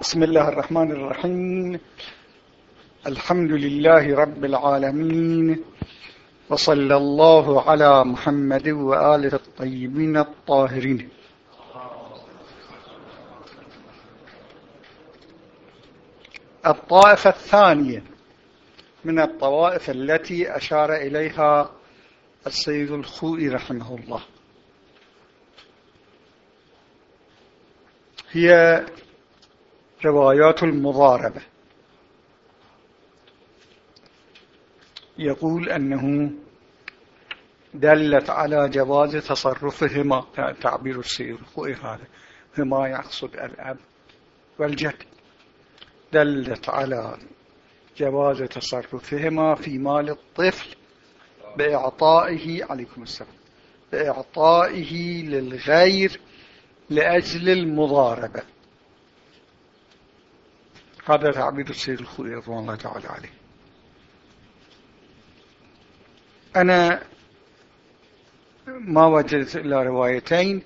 بسم الله الرحمن الرحيم. الحمد لله رب العالمين. وصلى الله على محمد وآله الطيبين الطاهرين. الطائفة الثانية من الطوائف التي أشار إليها السيد الخوئي رحمه الله. هي روايات المضاربة. يقول أنه دلت على جواز تصرفهما تعبير الخوئي هذا هما يقصد الأب والجد. دلت على جواز تصرفهما في مال الطفل بإعطائه عليكم السلام بإعطائه للغير لأجل المضاربة. هذا تعبير السيد الخوي رضوان الله تعالى عليه. أنا ما وجدت إلا روايتين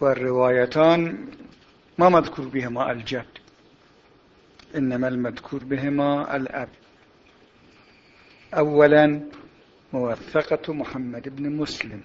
والروايتان ما مذكور بهما الجد إنما المذكور بهما الأب. أولا موثقة محمد بن مسلم.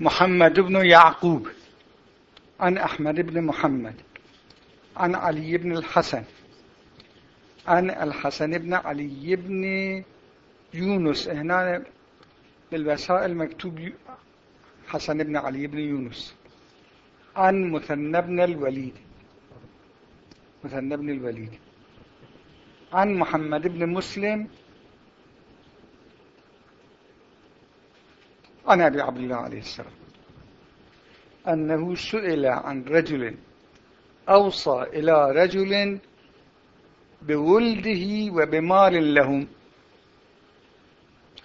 محمد بن يعقوب. عن أحمد بن محمد. عن علي بن الحسن. عن الحسن بن علي بن يونس. هنا بالوسائل مكتوب حسن بن علي بن يونس. عن مثنى بن الوليد. مثنى بن الوليد. عن محمد بن مسلم. عن أبي عبد الله عليه السلام. أنه سئل عن رجل أوصى إلى رجل بولده وبمال لهم.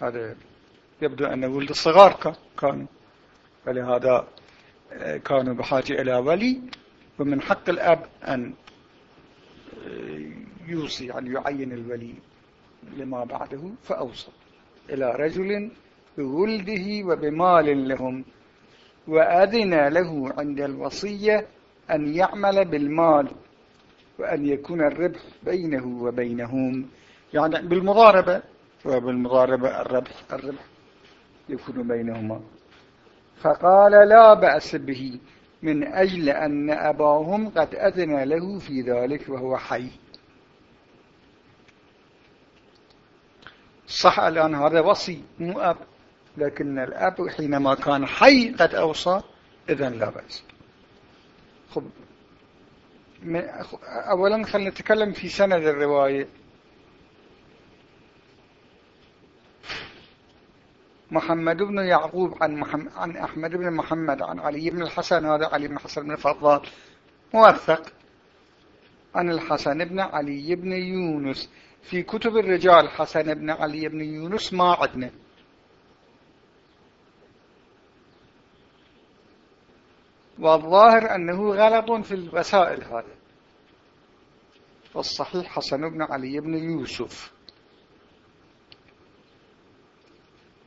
هذا يبدو أن ولد الصغار كانوا. فلهذا آه، كانوا بحاجة إلى ولي. ومن حق الأب أن آه، يوصي يعني يعين الولي لما بعده. فأوصى إلى رجل بولده وبمال لهم وأذن له عند الوصية أن يعمل بالمال وأن يكون الربح بينه وبينهم. يعني بالمضاربة وبالمضاربة الربح الربح يكون بينهما. فقال لا بأس به من أجل أن أباهم قد أذن له في ذلك وهو حي. صح الآن هذا وصي مو أب. لكن الأب حينما كان حي قد أوصى إذن لا بأس. خب أولا خلينا نتكلم في سند الرواية. محمد بن يعقوب عن, محمد عن أحمد بن محمد عن علي بن الحسن هذا علي بن الحسن بن فضال موثق. عن الحسن بن علي بن يونس. في كتب الرجال حسن بن علي بن يونس ما عدنا. والظاهر أنه غلط في الوسائل هذا والصحيح حسن بن علي بن يوسف.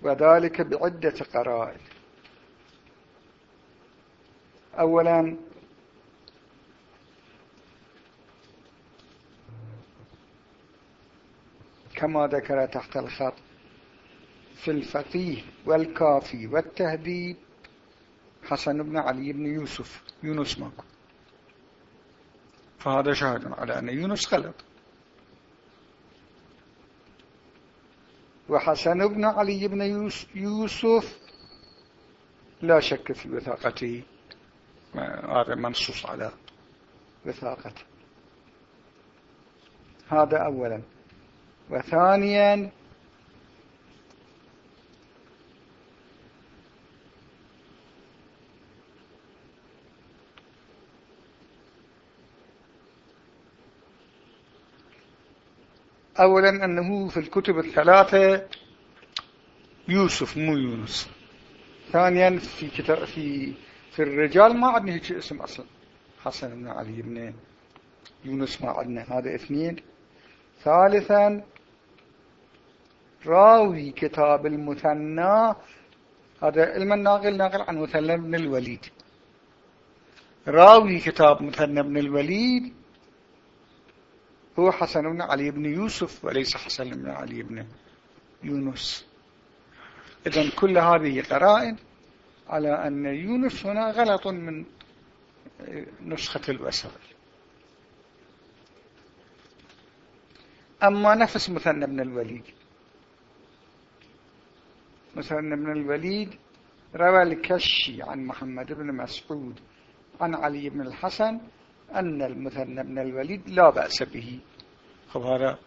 وذلك بعدة قرائن. أولا كما ذكر تحت الخط في الفقيه والكافي والتهذيب حسن بن علي بن يوسف يونس ماكو. فهذا شاهد على أن يونس غلط. وحسن بن علي بن يوسف لا شك في وثاقته هذا منصوص على وثاقته. هذا أولا. وثانيا أولا أنه في الكتب الثلاثة يوسف مو يونس. ثانيا في كتاب في في الرجال ما عندنا هيك اسم أصلا. حسن بن علي بن يونس ما عندنا هذا اثنين. ثالثا راوي كتاب المثنى هذا علم الناقل ناقل عن مثنى بن الوليد. راوي كتاب مثنى بن الوليد هو حسن بن علي بن يوسف وليس حسن بن علي بن يونس. إذن كل هذه قرائن على أن يونس هنا غلط من نسخة الوسائل أما نفس مثنى بن الوليد. مثنى بن الوليد روى الكشي عن محمد بن مسعود عن علي بن الحسن أن المثنى بن الوليد لا بأس به. هذا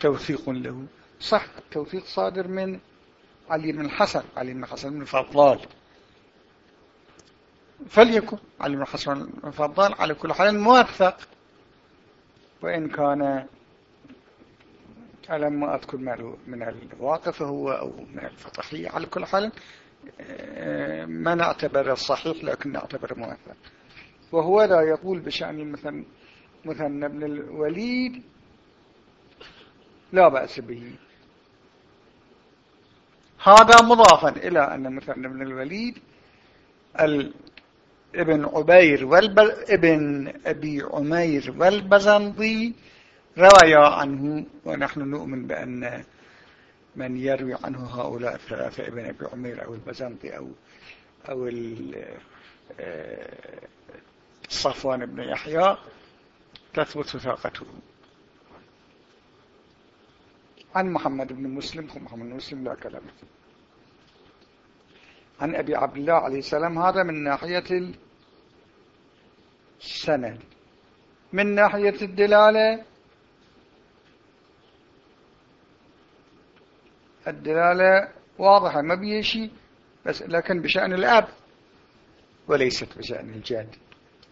توثيق له. صح التوثيق صادر من علي بن الحسن علي بن الحسن بن فضال. فليكن علي بن الحسن بن فضال على كل حال موثق. وإن كان على ما أذكر من الواقف هو أو من الفطحية على كل حال آه، ما نعتبر الصحيح لكن نعتبر موثق. وهو لا يقول بشأن مثلا مثنى ابن الوليد لا بأس به. هذا مضافا إلى أن مثنى ابن الوليد ابن عبير والب... ابن أبي عمير والبزنطي روايا عنه ونحن نؤمن بأن من يروي عنه هؤلاء الثلاثة ابن أبي عمير أو البزنطي أو أو آه، صفوان بن يحيى تثبت ثاقته عن محمد بن مسلم محمد بن مسلم لا كلام. عن أبي عبد الله عليه السلام هذا من ناحية السند. من ناحية الدلالة الدلالة واضحة ما بيشي بس لكن بشأن الأب وليست بشأن الجد.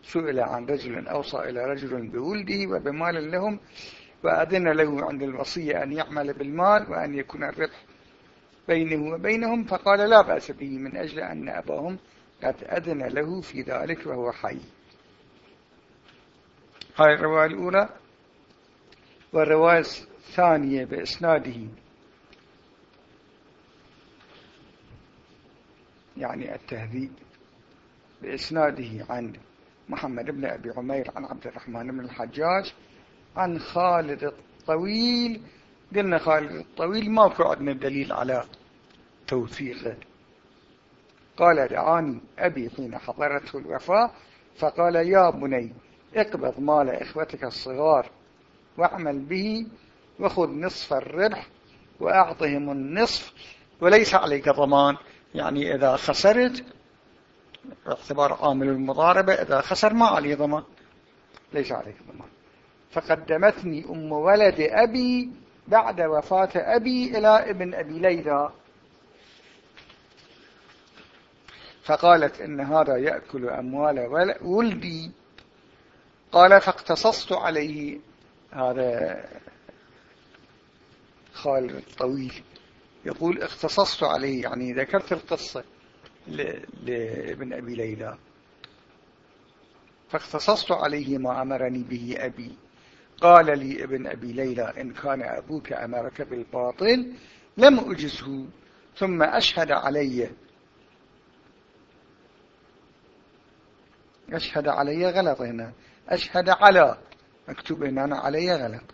سئل عن رجل أوصى إلى رجل بولده وبمال لهم وأذن له عند الوصية أن يعمل بالمال وأن يكون الربح بينه وبينهم فقال لا بأس به من أجل أن أباهم قد أذن له في ذلك وهو حي. هاي الرواية الأولى والرواية الثانية بإسناده. يعني التهذيب بإسناده عن محمد بن أبي عمير عن عبد الرحمن بن الحجاج عن خالد الطويل. قلنا خالد الطويل ما في عندنا دليل على توثيقه قال دعاني أبي حين حضرته الوفاة. فقال يا بني اقبض مال إخوتك الصغار واعمل به وخذ نصف الربح وأعطهم النصف وليس عليك ضمان. يعني إذا خسرت باعتبار عامل المضاربة إذا خسر ما عليه ضمان. ليس عليك ضمان. فقدمتني أم ولد أبي بعد وفاة أبي إلى ابن أبي ليلى. فقالت إن هذا يأكل أموال ولدي. قال فاقتصصت عليه. هذا خالد الطويل يقول اختصصت عليه يعني ذكرت القصة. لابن أبي ليلى. فاختصصت عليه ما أمرني به أبي. قال لي ابن أبي ليلى إن كان أبوك أمرك بالباطل لم أجزه ثم أشهد علي. أشهد علي غلط هنا. أشهد على. مكتوب هنا علي غلط.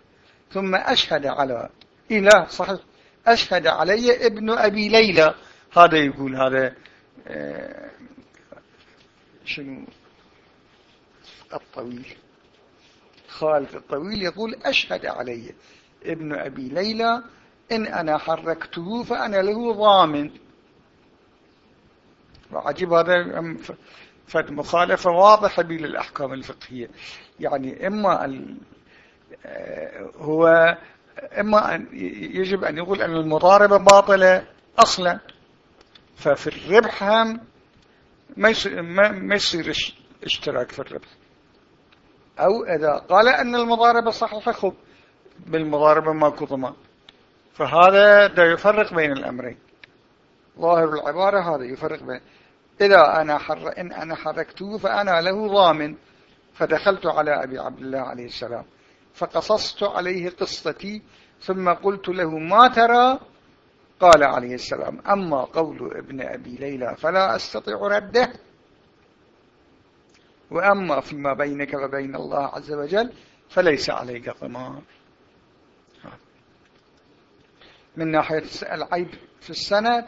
ثم أشهد على. إله صحيح. أشهد علي ابن أبي ليلى. هذا يقول هذا شنو الطويل. خالد الطويل يقول أشهد علي ابن أبي ليلى إن أنا حركته فأنا له ضامن. وعجب هذا فالمخالفة واضحة بي للأحكام الفقهية. يعني إما آه، هو إما أن يجب أن يقول أن المضاربة باطلة أصلا. ففي الربح هم ما يصير, ما يصير اشتراك في الربح. أو إذا قال أن المضاربة صحيحة خب بالمضاربة ماكو ضمان. فهذا دا يفرق بين الأمرين. ظاهر العبارة هذا يفرق بين إذا أنا حر إن أنا حركته فأنا له ضامن. فدخلت على أبي عبد الله عليه السلام. فقصصت عليه قصتي. ثم قلت له ما ترى؟ قال عليه السلام أما قول ابن أبي ليلى فلا أستطيع رده. وأما فيما بينك وبين الله عز وجل فليس عليك ضمان من ناحية العيب في السند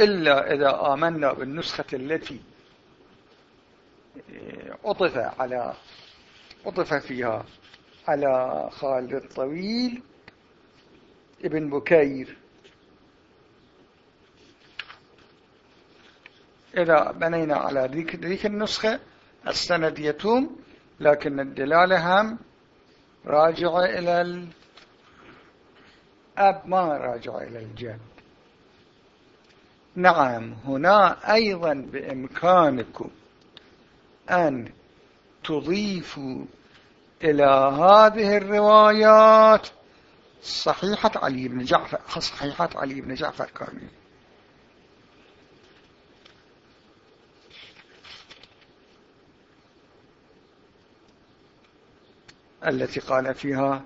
إلا إذا آمنا بالنسخة التي عطف على عطف فيها على خالد الطويل ابن بكير. إذا بنينا على ذيك, النسخة السند يتوم لكن الدلالة هم راجعة إلى الأب ما راجعة إلى الجد. نعم هنا أيضا بإمكانكم أن تضيفوا إلى هذه الروايات صحيحة علي بن جعفر صحيحة علي بن جعفر كامل التي قال فيها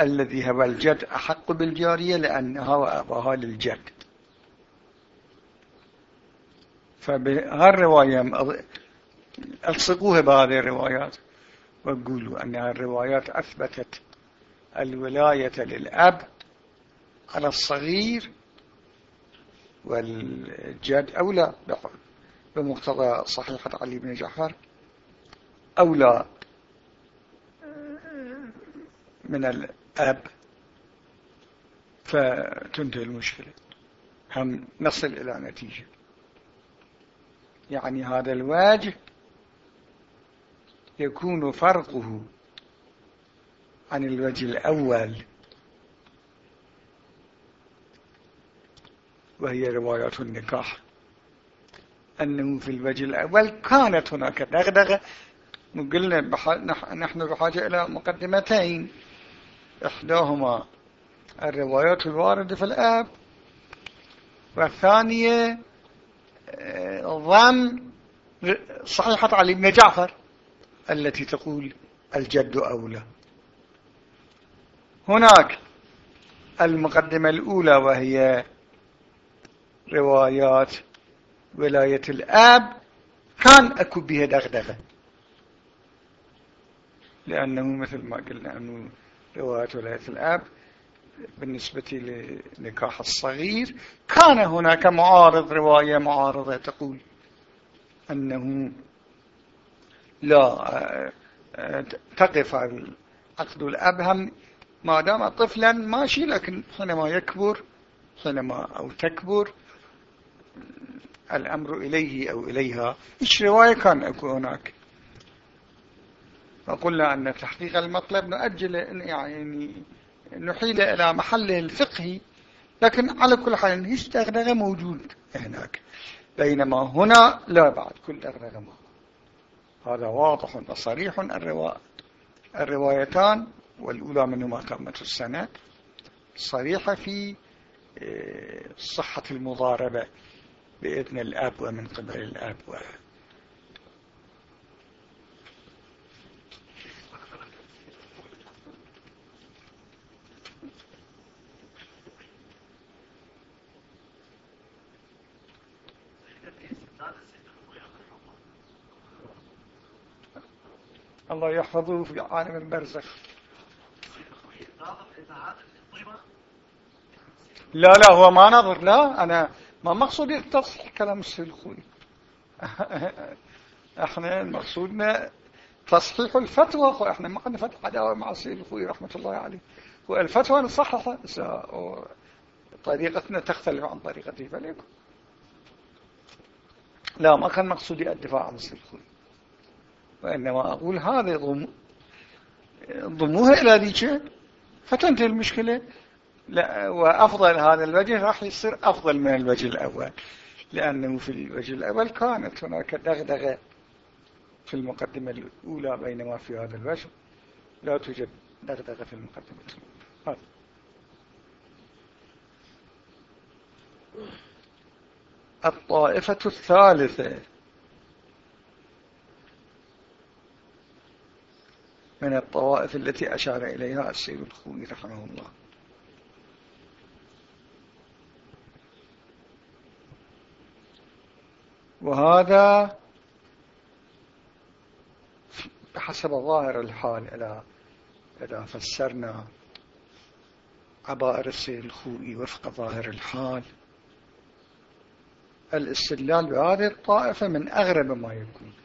الذي هو الجد أحق بالجارية لأنها وأباها للجد. فبهالرواية ألصقوها بهذه الروايات. وقولوا أن الروايات أثبتت الولاية للأب على الصغير والجد أولى بمقتضى صحيحة علي بن جعفر أولى من الأب فتنتهي المشكلة. هم نصل إلى نتيجة. يعني هذا الواجه يكون فرقه عن الوجه الأول. وهي روايات النكاح. أنه في الوجه الأول كانت هناك دغدغة. قلنا نحن بحاجة إلى مقدمتين. إحداهما الروايات الواردة في الآب. والثانية آه، ضم صحيحة علي بن جعفر. التي تقول الجد أولى. هناك المقدمة الأولى وهي روايات ولاية الآب. كان أكو بها دغدغة. لأنه مثل ما قلنا أنه رواية ولاية الآب بالنسبة لنكاح الصغير. كان هناك معارض رواية معارضة تقول أنه لا تقف عقد الأبهم. ما دام طفلا ماشي لكن حينما يكبر حينما أو تكبر الأمر إليه أو إليها. إيش رواية كان أكو هناك؟ فقلنا أن تحقيق المطلب نؤجل يعني نحيل إلى محله الفقهي لكن على كل حال هيش دغدغة موجود هناك. بينما هنا لا بعد كل دغدغة موجود هذا واضح وصريح الروا... الروايتان والأولى منهما تامة السنة صريحة في آه، صحة المضاربة بإذن الأب ومن قبل الأب. الله يحفظه في عالم البرزخ. لا لا هو ما نظر لا أنا ما مقصودي تصحيح كلام السيد إحنا مقصودنا تصحيح الفتوى إحنا ما عندنا فتح عداوة مع السيد الخوي رحمة الله عليه. والفتوى نصححها طريقتنا تختلف عن طريقته فليكن. لا ما كان مقصودي الدفاع عن السيد الخوي. وإنما أقول هذا ضموها إلى ذيك فتنتهي المشكلة. لا وأفضل هذا الوجه راح يصير أفضل من الوجه الأول لأنه في الوجه الأول كانت هناك دغدغة في المقدمة الأولى بينما في هذا الوجه. لا توجد دغدغة في المقدمة الأولى. الطائفة الثالثة. من الطوائف التي أشار إليها السيد الخوي رحمه الله. وهذا بحسب ظاهر الحال إذا, إذا فسرنا عبائر السيد الخوئي وفق ظاهر الحال الاستدلال بهذه الطائفة من أغرب ما يكون.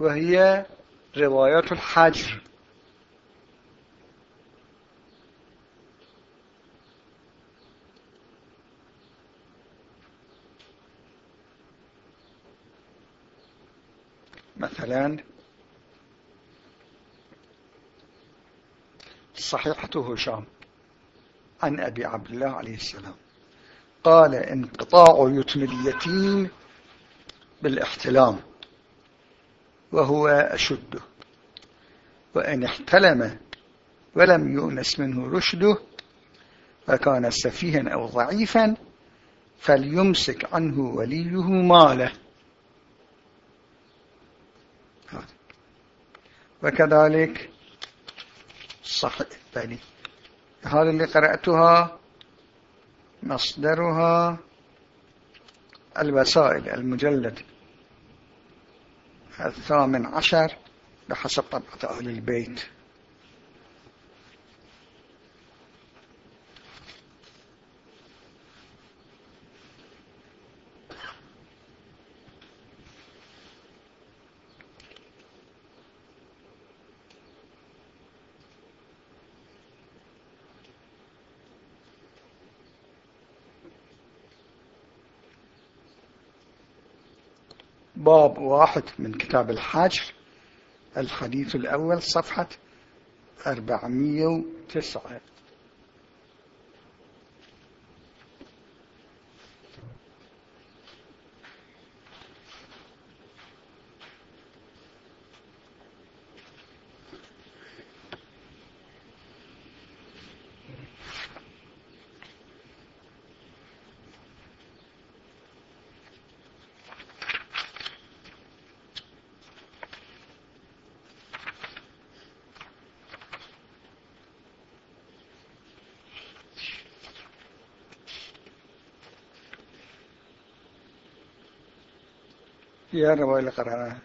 وهي روايات الحجر. مثلا صحيحة هشام عن أبي عبد الله عليه السلام. قال انقطاع يتم اليتيم بالاحتلام. وهو أشده وإن احتلم ولم يؤنس منه رشده فكان سفيها أو ضعيفا فليمسك عنه وليه ماله. وكذلك صحيح يعني هذا اللي قرأتها مصدرها الوسائل المجلد. الثامن عشر بحسب طبعة أهل البيت. باب واحد من كتاب الحج الحديث الأول صفحة 409 فيها الرواية اللي قرأناها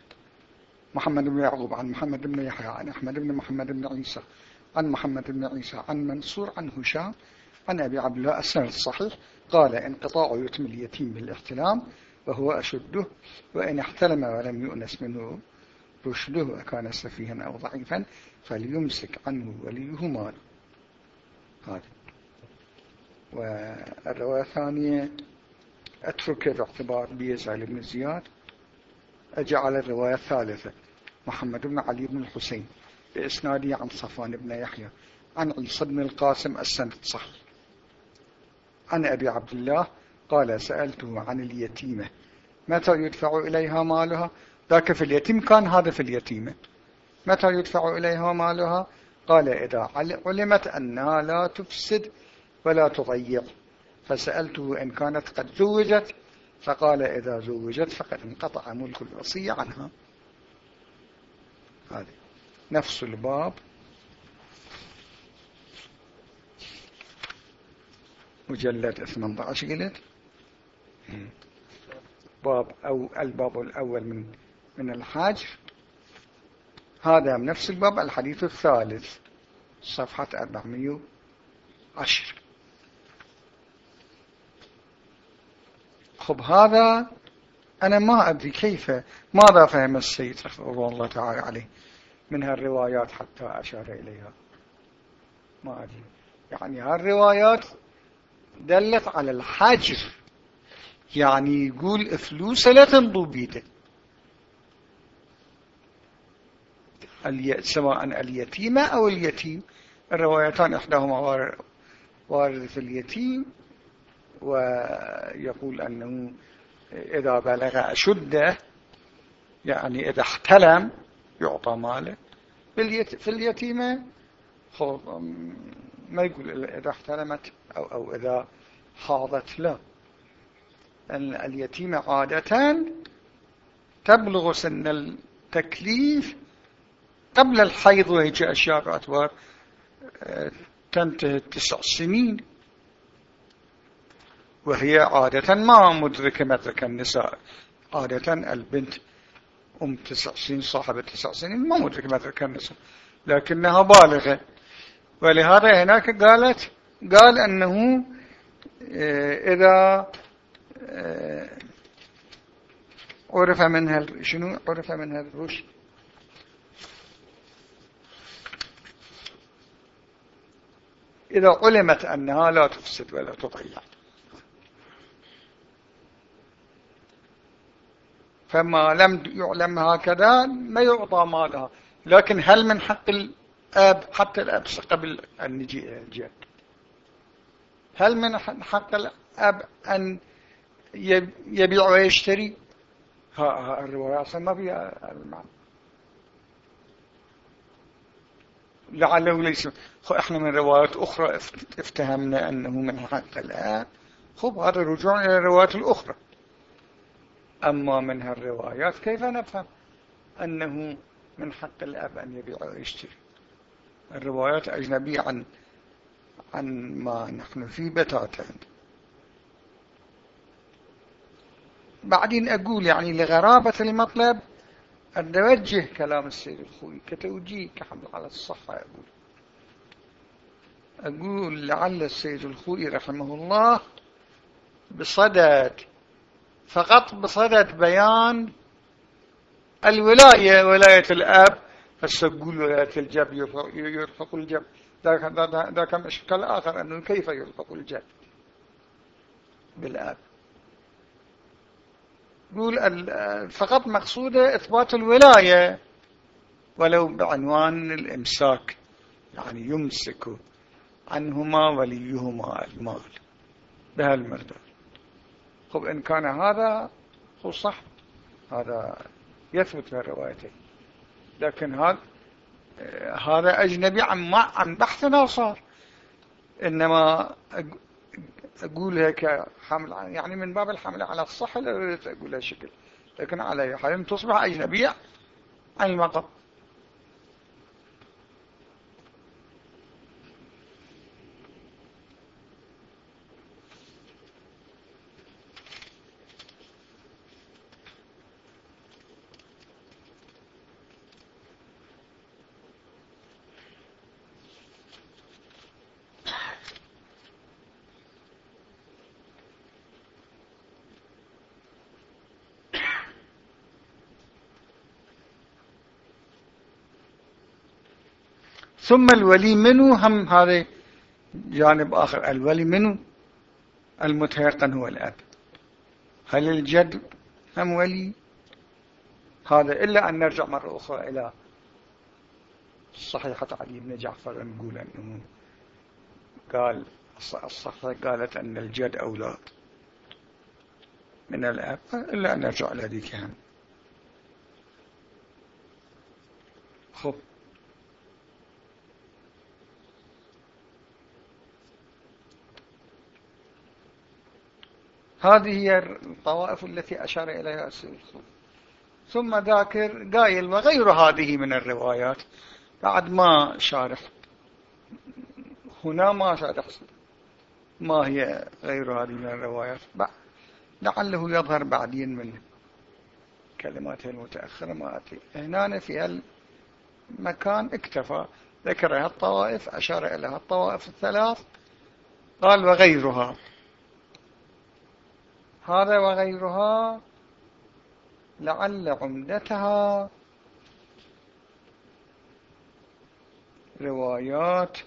محمد بن يعقوب عن محمد بن يحيى عن أحمد بن محمد بن عيسى عن محمد بن عيسى عن منصور عن هشام عن أبي عبد الله السند الصحيح قال انقطاع يتم اليتيم بالاحتلام وهو أشده وإن احتلم ولم يؤنس منه رشده وكان سفيها أو ضعيفا فليمسك عنه وليه مال هذا. والرواية الثانية أترك باعتبار بيزعل بن زياد. أجعل الرواية الثالثة. محمد بن علي بن الحسين بإسنادي عن صفوان بن يحيى عن عيسى بن القاسم السند صح عن أبي عبد الله قال سألته عن اليتيمة. متى يدفع إليها مالها؟ ذاك في اليتيم كان هذا في اليتيمة. متى يدفع إليها مالها؟ قال إذا علمت أنها لا تفسد ولا تضيع. فسألته إن كانت قد زوجت فقال إذا زوجت فقد انقطع ملك الوصية عنها. هذه نفس الباب. مجلد 18 قلت باب أو الباب الأول من من الحاج. هذا من نفس الباب. الحديث الثالث صفحة 410 خب هذا أنا ما أدري كيف ماذا فهم السيد رحمه الله تعالى عليه من هالروايات حتى أشار إليها؟ ما أدري. يعني هالروايات دلت على الحجر. يعني يقول فلوسه لا تنضو بيده. سواء اليتيمة أو اليتيم. الروايتان إحداهما واردة اليتيم. ويقول أنه إذا بلغ أشده يعني إذا احتلم يعطى ماله. في اليتيمة ما يقول إذا احتلمت أو, أو إذا حاضت لا اليتيمة عادة تبلغ سن التكليف قبل الحيض وهيك أشياء أعتبار آه، تنتهي تسع سنين. وهي عادة ما مدركة مدرك النساء. عادة البنت أم تسع سنين صاحبة تسع سنين ما مدركة مدرك النساء. لكنها بالغة. ولهذا هناك قالت قال أنه آه، إذا آه، عرف منها شنو؟ عرف منها الرشد. إذا علمت أنها لا تفسد ولا تضيع. فما لم يعلم هكذا ما يعطى مالها. لكن هل من حق الأب حتى الأب قبل أن الجد هل من حق الأب أن يبيع ويشتري؟ ها, ها الرواية أصلا ما فيها المعنى. لعله ليس. إحنا من روايات أخرى افتهمنا أنه من حق الآب. خب هذا رجوع إلى الروايات الأخرى. أما من هالروايات كيف نفهم أنه من حق الأب أن يبيع ويشتري الروايات أجنبية عن عن ما نحن فيه بتاتا. بعدين أقول يعني لغرابة المطلب أن نوجه كلام السيد الخوي كتوجيه كحمل على الصحة أقول. أقول لعل السيد الخوي رحمه الله بصدد فقط بصدد بيان الولاية ولاية الأب تقول ولاية الجب يرفق الجب. ذاك مشكل آخر أنه كيف يرفق الجب بالأب؟ يقول فقط مقصوده إثبات الولاية ولو بعنوان الإمساك يعني يمسك عنهما وليهما المال بهالمردود خب إن كان هذا هو صح. هذا يثبت في الروايتين لكن هذا هذا أجنبي عن عن بحثنا صار إنما أقول هيك حمل يعني من باب الحمل على الصحة لا أقول هالشكل لكن على حال تصبح أجنبية عن المقام. ثم الولي منه هم هذا جانب آخر. الولي منه المتيقن هو الأب. هل الجد هم ولي؟ هذا إلا أن نرجع مرة أخرى إلى صحيحة علي بن جعفر نقول أنه قال الصحيحة قالت أن الجد أولاد من الأب إلا أن نرجع إلى ذيك هم خب. هذه هي الطوائف التي أشار إليها السيد. ثم ذاكر قايل وغير هذه من الروايات. بعد ما شارح. هنا ما شارح. ما هي غير هذه من الروايات. لعله يظهر بعدين من كلماته المتأخرة ما أتي هنا في المكان اكتفى. ذكرها الطوائف أشار إليها الطوائف الثلاث. قال وغيرها. هذا وغيرها لعل عمدتها روايات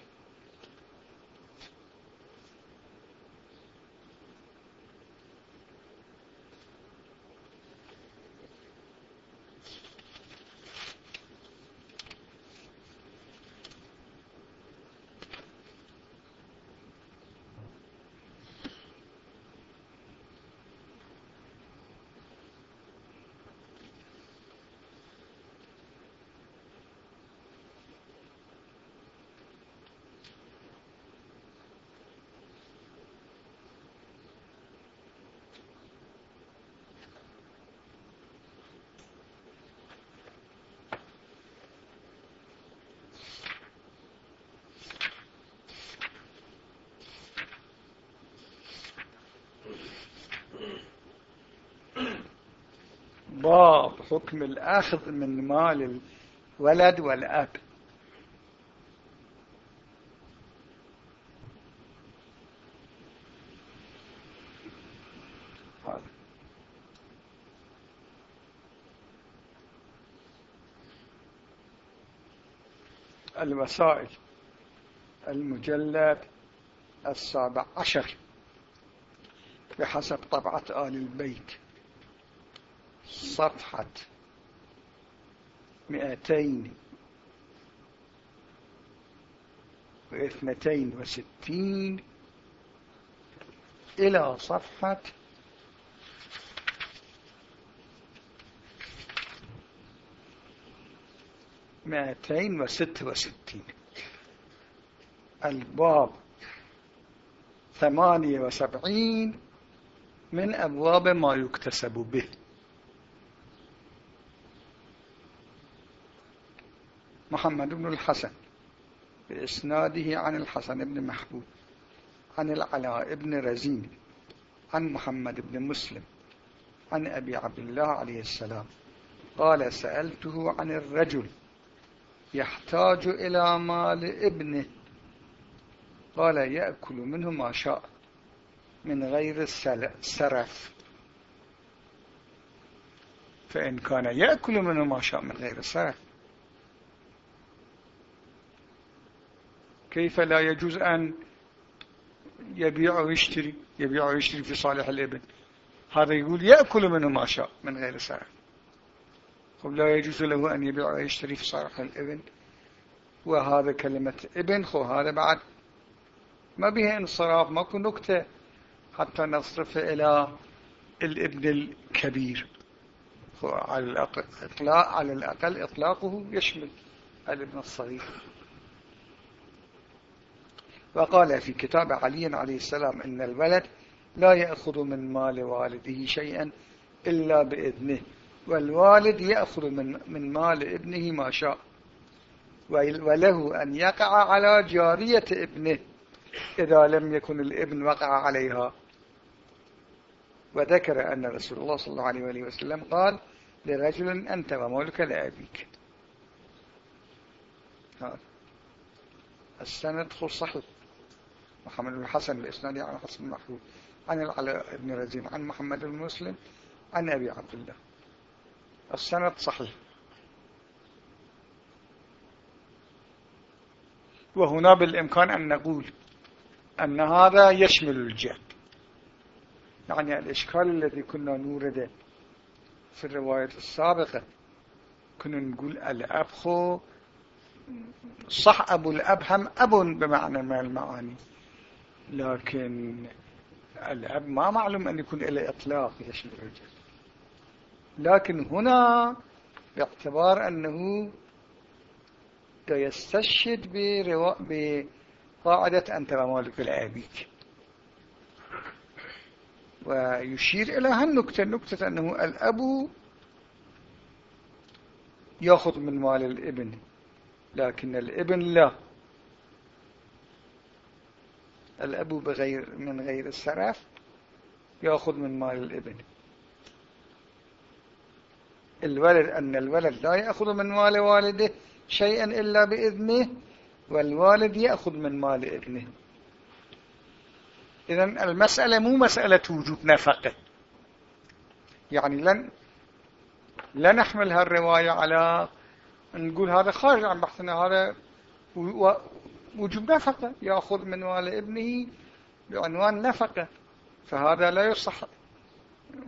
باب حكم الأخذ من مال الولد والأب. الوسائل المجلد السابع عشر بحسب طبعة آل البيت. صفحة مئتين واثنتين وستين إلى صفحة مئتين وست وستين. الباب ثمانية وسبعين من أبواب ما يكتسب به. محمد بن الحسن بإسناده عن الحسن بن محبوب عن العلاء بن رزين عن محمد بن مسلم عن أبي عبد الله عليه السلام. قال سألته عن الرجل يحتاج إلى مال ابنه. قال يأكل منه ما شاء من غير السرف فإن كان يأكل منه ما شاء من غير السرف كيف لا يجوز أن يبيع ويشتري يبيع ويشتري في صالح الابن هذا يقول يأكل منه ما شاء من غير سرف خب لا يجوز له أن يبيع ويشتري في صالح الابن وهذا كلمة إبن خو هذا بعد. ما بها انصراف ماكو نكتة. حتى نصرف إلى الإبن الكبير. على الأقل, على الأقل إطلاقه يشمل الإبن الصغير. وقال في كتاب علي عليه السلام إن الولد لا يأخذ من مال والده شيئا إلا بإذنه والوالد يأخذ من, من مال ابنه ما شاء. وله أن يقع على جارية ابنه إذا لم يكن الابن وقع عليها. وذكر أن رسول الله صلى الله عليه وسلم قال لرجل أنت ومولك لأبيك. السند صحيح محمد بن الحسن الإسنادي عن حسن المحفوظ. عن العلاء بن رزين عن محمد بن مسلم عن أبي عبد الله. السند صحيح. وهنا بالإمكان أن نقول أن هذا يشمل الجهد يعني الإشكال الذي كنا نورده في الرواية السابقة كنا نقول الأب صح أبو الأب هم أب بمعنى من المعاني. لكن الأب ما معلوم أن يكون إلى إطلاق يشمل الجهد لكن هنا باعتبار أنه يستشهد بقاعدة أنت ومالك العبيد ويشير إلى هالنكتة النكتة أنه الأب يأخذ من مال الابن لكن الابن لا. الأب بغير من غير السرف يأخذ من مال الابن. الولد أن الولد لا يأخذ من مال والده شيئا إلا بإذنه والوالد يأخذ من مال ابنه. إذا المسألة مو مسألة وجود نفقة. يعني لن لا نحمل هالرواية على نقول هذا خارج عن بحثنا هذا وجوب نفقة. يأخذ من مال ابنه بعنوان نفقة. فهذا لا يصح.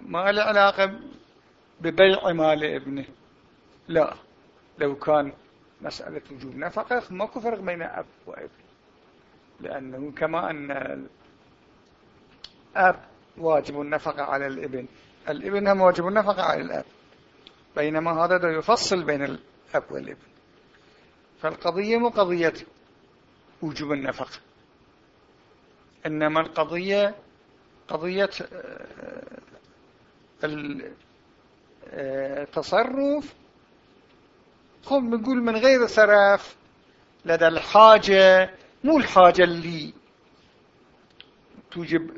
ما له علاقة ببيع مال ابنه. لا. لو كان مسألة وجوب نفقة ماكو فرق بين أب وابن. لأنه كما أن الأب واجب النفقة على الابن. الابن هم واجب النفقة على الأب. بينما هذا يفصل بين الأب والابن. فالقضية مو قضية وجوب النفقة إنما القضية قضية آه، التصرف خب نقول من غير سرف لدى الحاجة مو الحاجة اللي توجب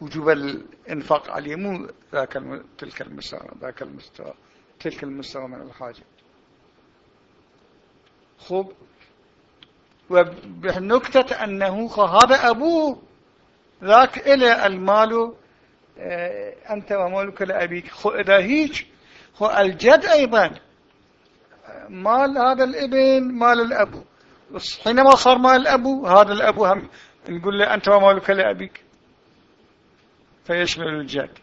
وجوب الإنفاق عليه مو ذاك تلك المسألة ذاك المستوى تلك المستوى من الحاجة. خب وبنكتة أنه هذا أبوه ذاك إلى المال آه، أنت ومالك لأبيك. خو إذا هيك خو الجد أيضا. مال هذا الإبن مال الأبو. حينما صار مال الأبو هذا الأبو هم نقول له أنت ومالك لأبيك. فيشمل الجد.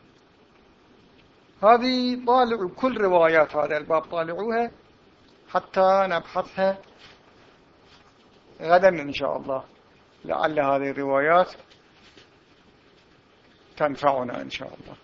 هذه طالعوا كل روايات هذا الباب طالعوها حتى نبحثها. غدا إن شاء الله. لعل هذه الروايات تنفعنا إن شاء الله.